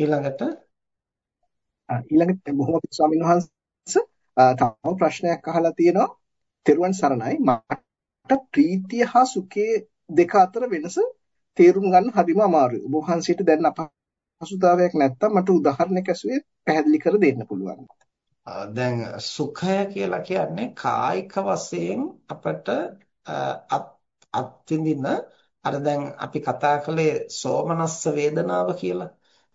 ඊළඟට ඊළඟට බොහොම ස්වාමීන් වහන්සේ තව ප්‍රශ්නයක් අහලා තියෙනවා. තෙරුවන් සරණයි. මට ප්‍රීතිය හා සුඛයේ දෙක අතර වෙනස තේරුම් ගන්න හරිම අමාරුයි. ඔබ වහන්සේට දැන් අපහසුතාවයක් නැත්තම් මට උදාහරණයක් ඇසුවේ පැහැදිලි කර දෙන්න පුළුවන්. දැන් සුඛය කියලා කියන්නේ කායික වශයෙන් අපට අත්විඳින අර දැන් අපි කතා කළේ සෝමනස්ස වේදනාව කියලා.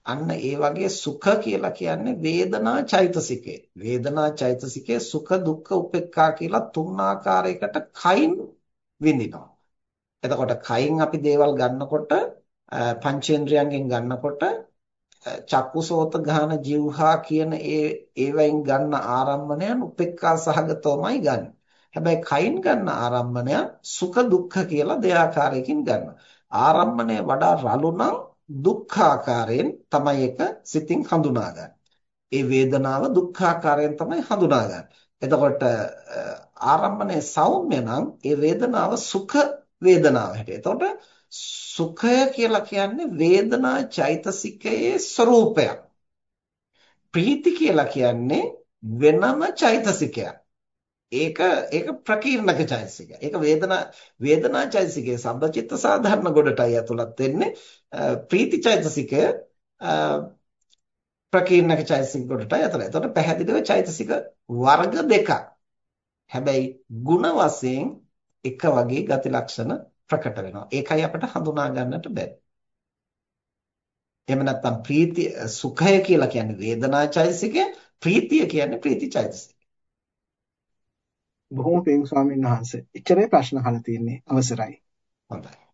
අන්න ඒ වගේ සුඛ කියලා කියන්නේ වේදනා චෛතසිකේ. වේදනා චෛතසිකේ සුඛ දුක්ඛ උපේක්ඛා කියලා තුන් ආකාරයකට කයින් විඳිනවා. එතකොට කයින් අපි දේවල් ගන්නකොට පංචේන්ද්‍රයන්ගෙන් ගන්නකොට චක්කුසෝත ගාන જીවහා කියන ඒ ඒවෙන් ගන්න ආරම්මණයන් උපේක්ඛා සහගතවමයි ගන්න. හැබැයි කයින් ගන්න ආරම්මණය සුඛ දුක්ඛ කියලා දෙආකාරයකින් ගන්නවා. ආරම්මණය වඩා රළු නම් දුක්ඛාකාරයෙන් තමයි එක සිතින් හඳුනාගන්නේ. ඒ වේදනාව දුක්ඛාකාරයෙන් තමයි හඳුනාගන්නේ. එතකොට ආරම්මණය සෞම්‍ය නම් ඒ වේදනාව සුඛ වේදනාව හැටියට. එතකොට සුඛය කියලා කියන්නේ වේදනා චෛතසිකයේ ස්වરૂපයක්. ප්‍රීති කියලා කියන්නේ වෙනම චෛතසිකයක්. ඒක ඒක ප්‍රකීර්ණක චෛතසිකය. ඒක වේදනා වේදනා චෛතසිකයේ සබ්බචිත්ත සාධාරණ ගොඩටයි ඇතුළත් වෙන්නේ. ප්‍රීති චෛතසිකය ප්‍රකීර්ණක චෛතසික ගොඩටයි ඇතුළත්. එතකොට පැහැදිලිව චෛතසික වර්ග දෙකක්. හැබැයි ಗುಣ වශයෙන් එක වගේ ගති ලක්ෂණ ප්‍රකට වෙනවා. ඒකයි අපිට හඳුනා ගන්නට බැහැ. එහෙම නැත්නම් ප්‍රීති සුඛය කියලා කියන්නේ වේදනා චෛතසිකය, ප්‍රීතිය කියන්නේ ප්‍රීති චෛතසිකය. බොහොම පිං ස්වාමීන් වහන්සේ. එච්චරයි ප්‍රශ්න අහලා තියෙන්නේ. අවසරයි. හොඳයි.